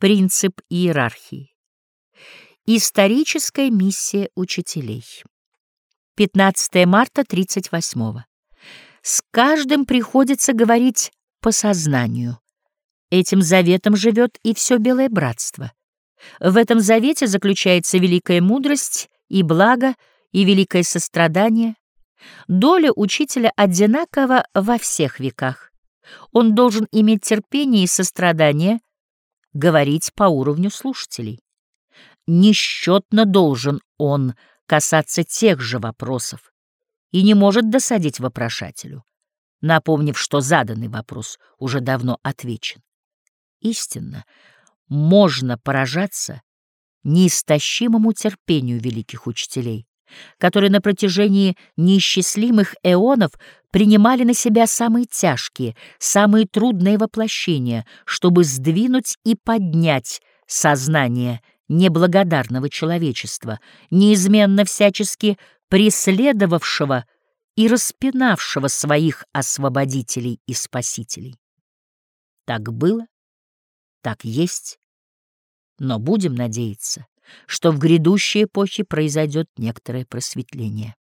Принцип иерархии. Историческая миссия учителей. 15 марта 38 -го. С каждым приходится говорить по сознанию. Этим заветом живет и все Белое Братство. В этом завете заключается великая мудрость и благо, и великое сострадание. Доля учителя одинакова во всех веках. Он должен иметь терпение и сострадание, говорить по уровню слушателей. Несчетно должен он касаться тех же вопросов и не может досадить вопрошателю, напомнив, что заданный вопрос уже давно отвечен. Истинно, можно поражаться неистощимому терпению великих учителей, которые на протяжении неисчислимых эонов принимали на себя самые тяжкие, самые трудные воплощения, чтобы сдвинуть и поднять сознание неблагодарного человечества, неизменно всячески преследовавшего и распинавшего своих освободителей и спасителей. Так было, так есть, но будем надеяться, что в грядущей эпохе произойдет некоторое просветление.